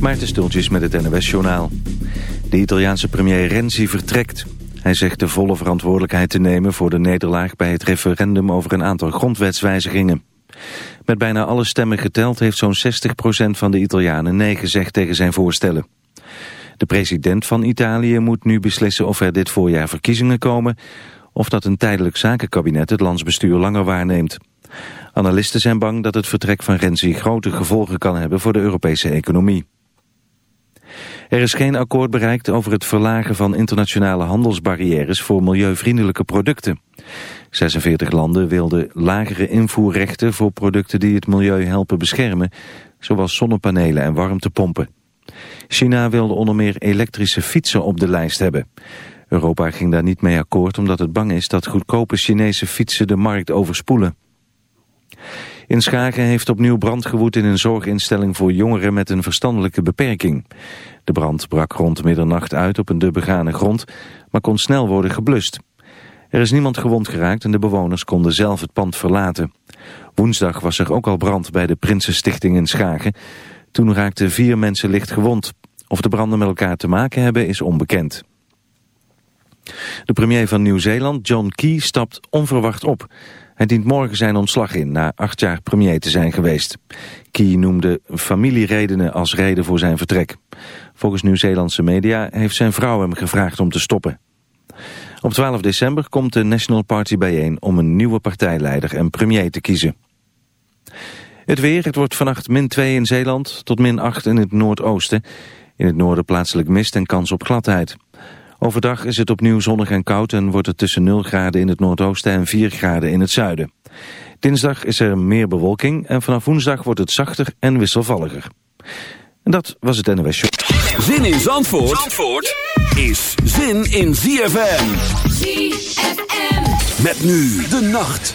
Maarten Stultjes met het NOS-journaal. De Italiaanse premier Renzi vertrekt. Hij zegt de volle verantwoordelijkheid te nemen voor de nederlaag bij het referendum over een aantal grondwetswijzigingen. Met bijna alle stemmen geteld heeft zo'n 60% van de Italianen nee gezegd tegen zijn voorstellen. De president van Italië moet nu beslissen of er dit voorjaar verkiezingen komen... of dat een tijdelijk zakenkabinet het landsbestuur langer waarneemt. Analisten zijn bang dat het vertrek van Renzi grote gevolgen kan hebben voor de Europese economie. Er is geen akkoord bereikt over het verlagen van internationale handelsbarrières voor milieuvriendelijke producten. 46 landen wilden lagere invoerrechten voor producten die het milieu helpen beschermen, zoals zonnepanelen en warmtepompen. China wilde onder meer elektrische fietsen op de lijst hebben. Europa ging daar niet mee akkoord omdat het bang is dat goedkope Chinese fietsen de markt overspoelen. In Schagen heeft opnieuw brand gewoed in een zorginstelling voor jongeren met een verstandelijke beperking. De brand brak rond middernacht uit op een de begane grond, maar kon snel worden geblust. Er is niemand gewond geraakt en de bewoners konden zelf het pand verlaten. Woensdag was er ook al brand bij de Prinsenstichting in Schagen. Toen raakten vier mensen licht gewond. Of de branden met elkaar te maken hebben is onbekend. De premier van Nieuw-Zeeland, John Key, stapt onverwacht op. Hij dient morgen zijn ontslag in na acht jaar premier te zijn geweest. Key noemde familieredenen als reden voor zijn vertrek. Volgens Nieuw-Zeelandse media heeft zijn vrouw hem gevraagd om te stoppen. Op 12 december komt de National Party bijeen om een nieuwe partijleider en premier te kiezen. Het weer, het wordt vannacht min 2 in Zeeland tot min 8 in het noordoosten. In het noorden plaatselijk mist en kans op gladheid. Overdag is het opnieuw zonnig en koud en wordt het tussen 0 graden in het noordoosten en 4 graden in het zuiden. Dinsdag is er meer bewolking en vanaf woensdag wordt het zachter en wisselvalliger. En dat was het NOS Show. Zin in Zandvoort, Zandvoort is zin in ZFM. ZFM. Met nu de nacht.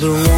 the warmth,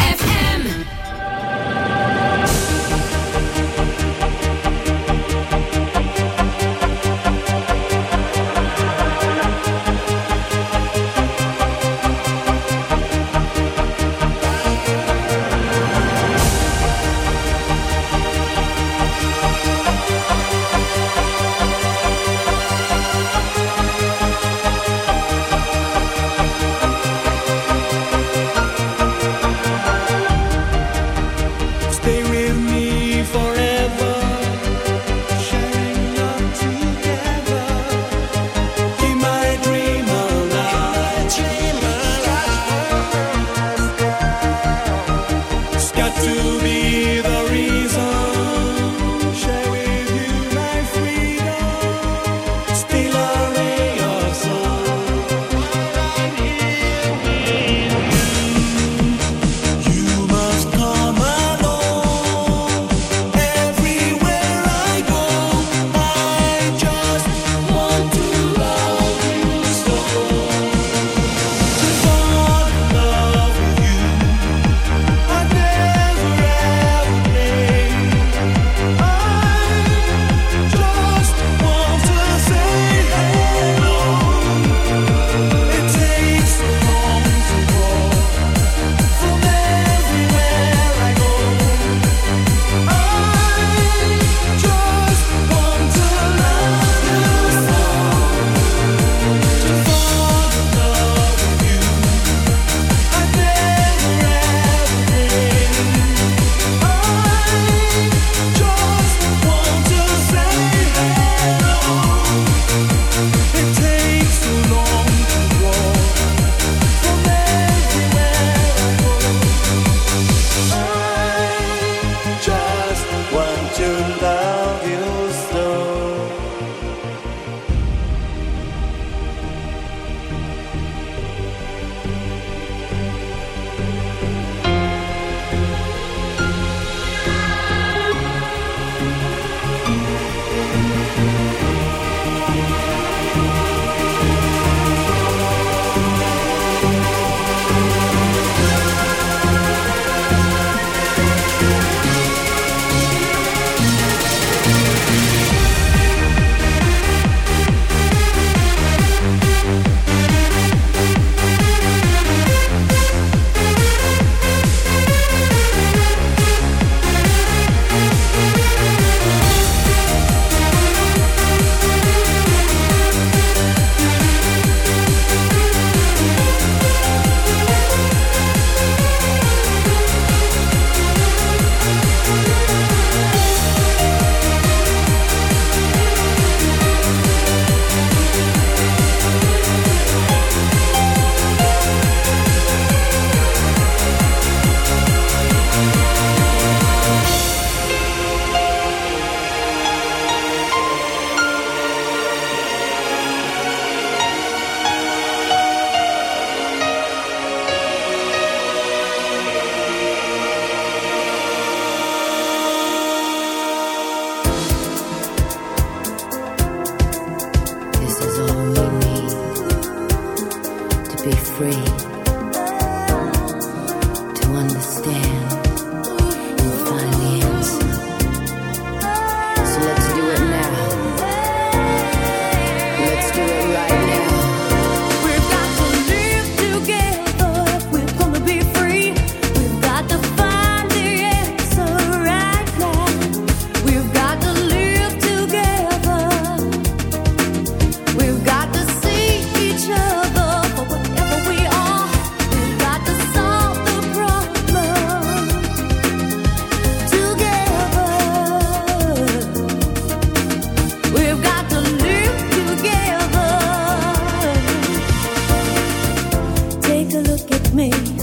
to look at me.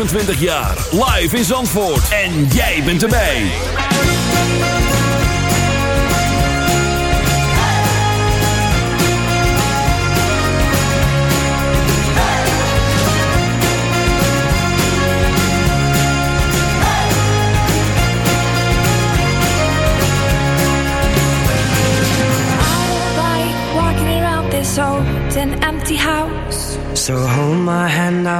25 jaar. Live in Zandvoort. En jij bent erbij. This old empty house So hold my hand out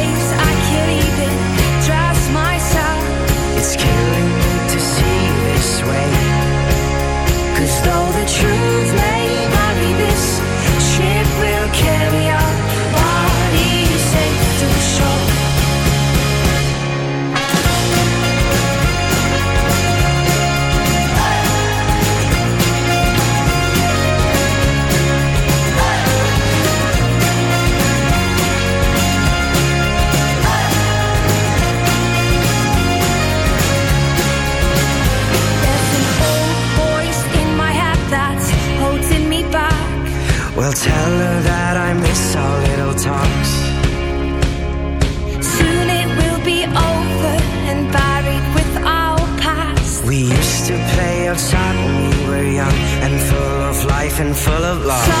and full of love.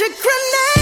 A grenade